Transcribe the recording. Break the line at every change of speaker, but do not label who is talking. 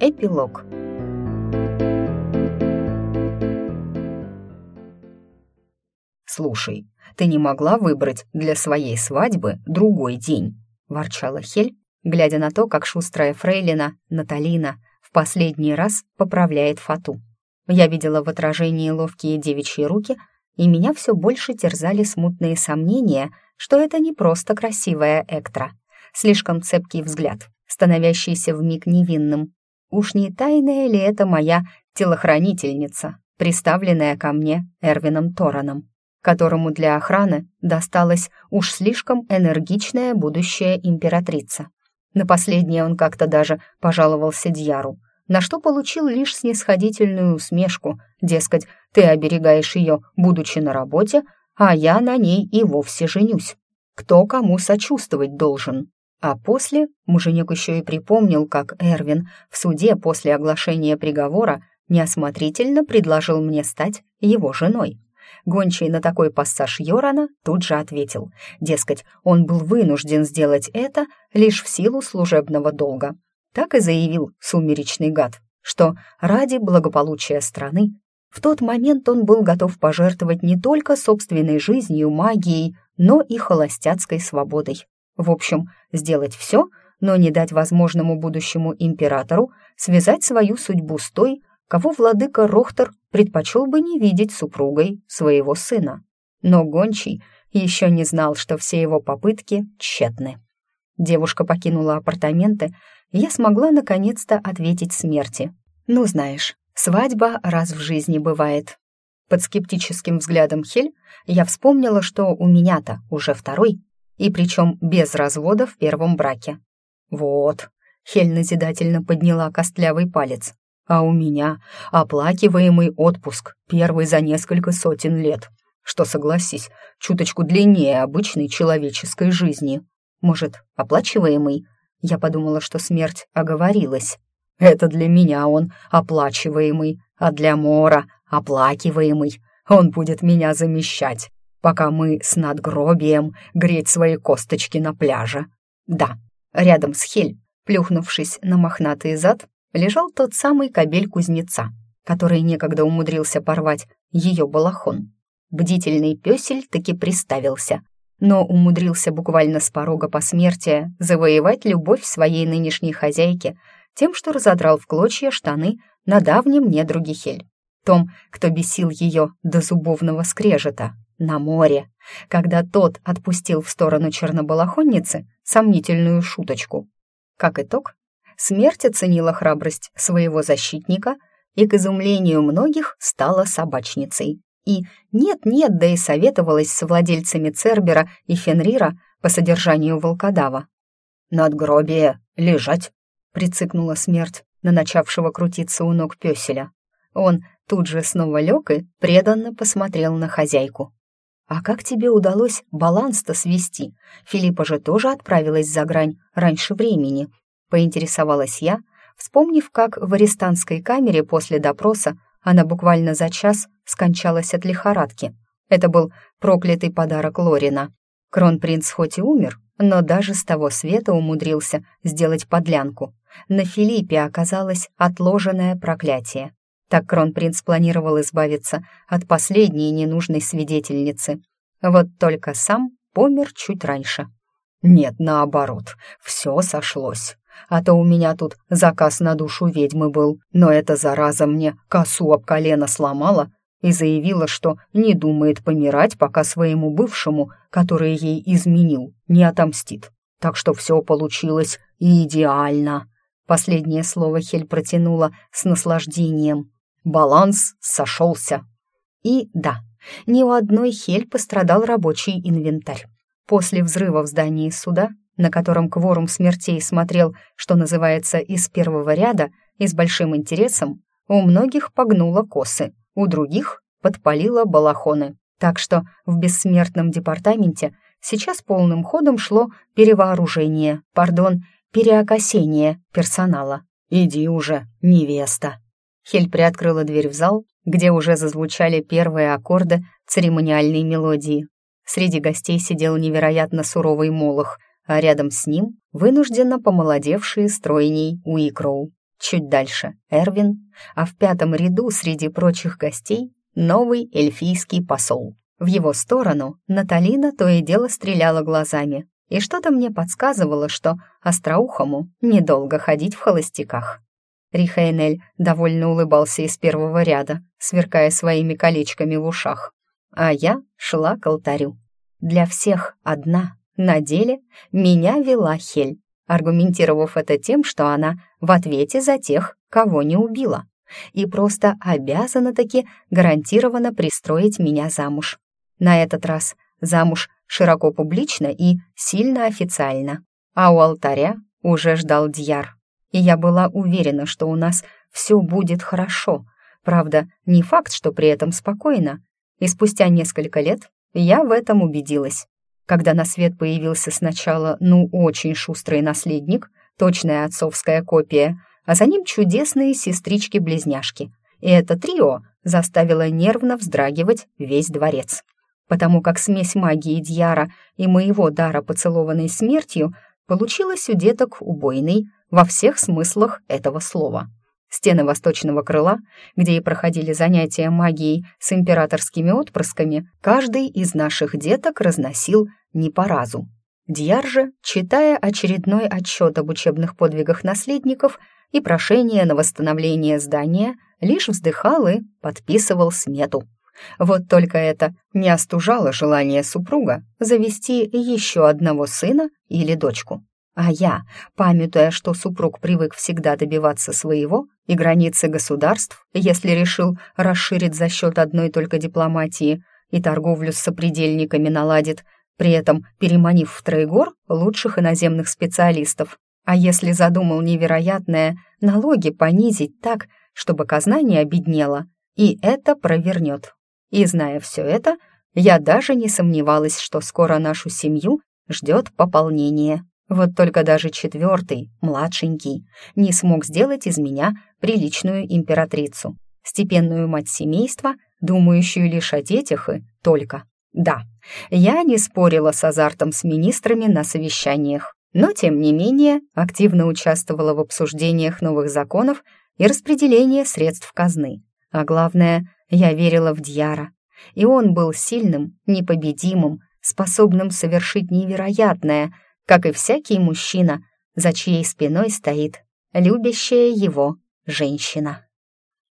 Эпилог «Слушай, ты не могла выбрать для своей свадьбы другой день?» — ворчала Хель, глядя на то, как шустрая фрейлина Наталина в последний раз поправляет фату. Я видела в отражении ловкие девичьи руки, и меня все больше терзали смутные сомнения, что это не просто красивая Эктра. Слишком цепкий взгляд, становящийся вмиг невинным. Уж не тайная ли это моя телохранительница, приставленная ко мне Эрвином Тораном? которому для охраны досталась уж слишком энергичная будущая императрица. На последнее он как-то даже пожаловался Дьяру, на что получил лишь снисходительную усмешку, дескать, ты оберегаешь ее, будучи на работе, а я на ней и вовсе женюсь. Кто кому сочувствовать должен? А после муженек еще и припомнил, как Эрвин в суде после оглашения приговора неосмотрительно предложил мне стать его женой. Гончий на такой пассаж Йорана тут же ответил, дескать, он был вынужден сделать это лишь в силу служебного долга. Так и заявил сумеречный гад, что ради благополучия страны в тот момент он был готов пожертвовать не только собственной жизнью, магией, но и холостяцкой свободой. В общем, сделать все, но не дать возможному будущему императору связать свою судьбу с той, кого владыка Рохтер предпочел бы не видеть супругой своего сына. Но Гончий еще не знал, что все его попытки тщетны. Девушка покинула апартаменты, и я смогла наконец-то ответить смерти. «Ну, знаешь, свадьба раз в жизни бывает». Под скептическим взглядом Хель я вспомнила, что у меня-то уже второй, и причем без развода в первом браке. «Вот», — Хель назидательно подняла костлявый палец, а у меня оплакиваемый отпуск, первый за несколько сотен лет, что, согласись, чуточку длиннее обычной человеческой жизни. Может, оплачиваемый? Я подумала, что смерть оговорилась. Это для меня он оплачиваемый, а для Мора оплакиваемый. Он будет меня замещать, пока мы с надгробием греть свои косточки на пляже. Да, рядом с Хель, плюхнувшись на мохнатый зад, лежал тот самый кобель кузнеца, который некогда умудрился порвать ее балахон. Бдительный пёсель таки приставился, но умудрился буквально с порога посмертия завоевать любовь своей нынешней хозяйки тем, что разодрал в клочья штаны на давнем недруге Хель, том, кто бесил ее до зубовного скрежета, на море, когда тот отпустил в сторону чернобалахонницы сомнительную шуточку. Как итог, смерть оценила храбрость своего защитника и, к изумлению многих, стала собачницей. И нет-нет, да и советовалась с владельцами Цербера и Фенрира по содержанию волкодава. «Надгробие лежать!» — прицикнула смерть на начавшего крутиться у ног пёселя. Он тут же снова лег и преданно посмотрел на хозяйку. «А как тебе удалось баланс-то свести? Филиппа же тоже отправилась за грань раньше времени», поинтересовалась я, вспомнив, как в арестантской камере после допроса она буквально за час скончалась от лихорадки. Это был проклятый подарок Лорина. Кронпринц хоть и умер, но даже с того света умудрился сделать подлянку. На Филиппе оказалось отложенное проклятие. Так кронпринц планировал избавиться от последней ненужной свидетельницы. Вот только сам помер чуть раньше. Нет, наоборот, все сошлось а то у меня тут заказ на душу ведьмы был, но эта зараза мне косу об колено сломала и заявила, что не думает помирать, пока своему бывшему, который ей изменил, не отомстит. Так что все получилось идеально. Последнее слово Хель протянула с наслаждением. Баланс сошелся. И да, ни у одной Хель пострадал рабочий инвентарь. После взрыва в здании суда на котором кворум смертей смотрел, что называется, из первого ряда и с большим интересом, у многих погнуло косы, у других подпалило балахоны. Так что в бессмертном департаменте сейчас полным ходом шло перевооружение, пардон, переокосение персонала. «Иди уже, невеста!» Хель приоткрыла дверь в зал, где уже зазвучали первые аккорды церемониальной мелодии. Среди гостей сидел невероятно суровый молох, а рядом с ним вынужденно помолодевшие стройней Уикроу. чуть дальше Эрвин, а в пятом ряду среди прочих гостей новый эльфийский посол. В его сторону Наталина то и дело стреляла глазами, и что-то мне подсказывало, что остроухому недолго ходить в холостяках. Рихейнель довольно улыбался из первого ряда, сверкая своими колечками в ушах. А я шла к алтарю. Для всех одна, на деле меня вела Хель, аргументировав это тем, что она в ответе за тех, кого не убила, и просто обязана таки гарантированно пристроить меня замуж. На этот раз замуж широко публично и сильно официально. А у алтаря уже ждал Дьяр. И я была уверена, что у нас все будет хорошо. Правда, не факт, что при этом спокойно. И спустя несколько лет я в этом убедилась. Когда на свет появился сначала, ну, очень шустрый наследник, точная отцовская копия, а за ним чудесные сестрички-близняшки. И это трио заставило нервно вздрагивать весь дворец потому как смесь магии Дьяра и моего дара, поцелованной смертью, получилась у деток убойной во всех смыслах этого слова. Стены восточного крыла, где и проходили занятия магией с императорскими отпрысками, каждый из наших деток разносил не по разу. Дьяр же, читая очередной отчет об учебных подвигах наследников и прошение на восстановление здания, лишь вздыхал и подписывал смету. Вот только это не остужало желание супруга завести еще одного сына или дочку. А я, памятуя, что супруг привык всегда добиваться своего и границы государств, если решил расширить за счет одной только дипломатии и торговлю с сопредельниками наладит, при этом переманив в Трейгор лучших иноземных специалистов, а если задумал невероятное, налоги понизить так, чтобы казна не обеднела, и это провернет. И зная все это, я даже не сомневалась, что скоро нашу семью ждет пополнение. Вот только даже четвертый, младшенький, не смог сделать из меня приличную императрицу, степенную мать семейства, думающую лишь о детях и только. Да, я не спорила с азартом с министрами на совещаниях, но, тем не менее, активно участвовала в обсуждениях новых законов и распределении средств казны. А главное, я верила в Дьяра, и он был сильным, непобедимым, способным совершить невероятное, как и всякий мужчина, за чьей спиной стоит любящая его женщина.